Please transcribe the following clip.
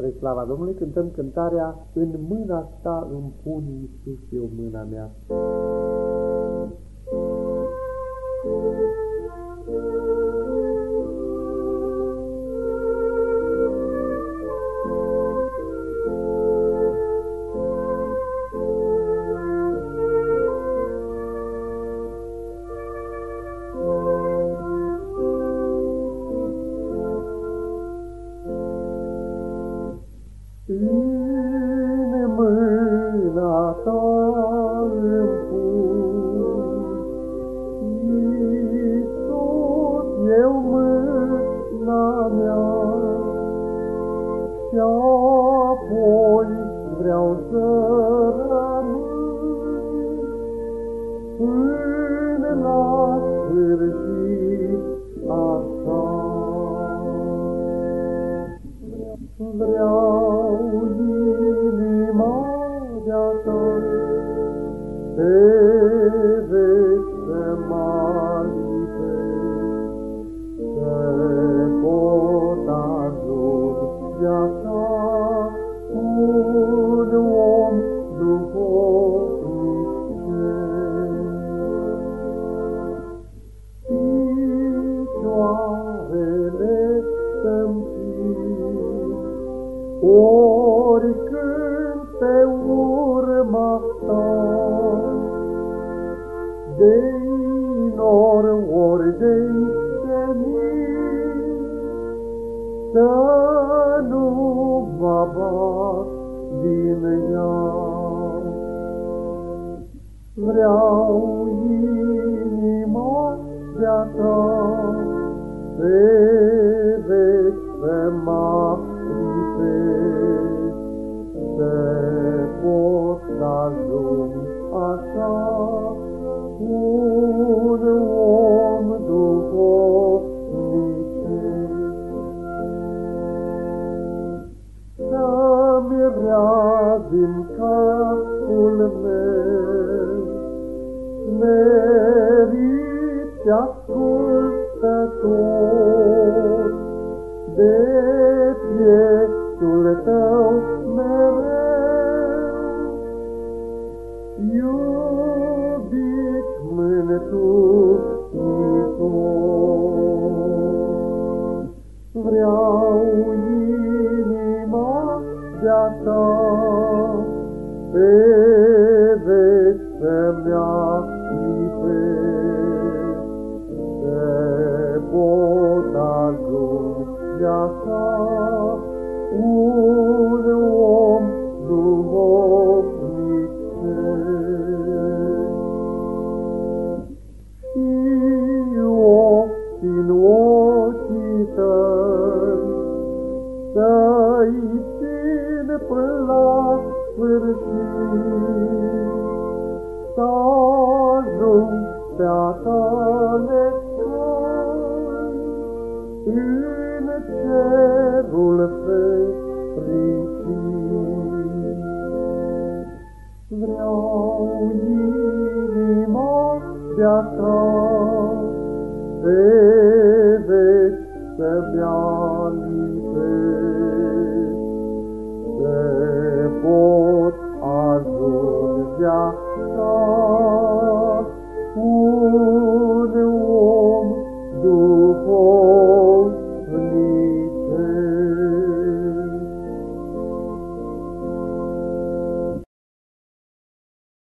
Spre slava Domnului cântăm cântarea În mâna ta îmi pun, Iisus, eu mâna mea. În mâna ta îmi pun, Iisus, eu mâna mea, Și apoi vreau să rămân Până la sfârșit ori de senin, să nu mă bat din ea. Vreau inima de-a ta, vrea din capul meu, smerit ascultător, de pieptul tău mereu. Iubit mântuitor, vreau pe veci să-mi Te pot ajunge viața un om duhovnic Și ochii în ochii tăi să-i țin până la sfârșit, să ajung pe acale în cerul fericit. Vreau inima de-a ta pe veci să-mi Oh,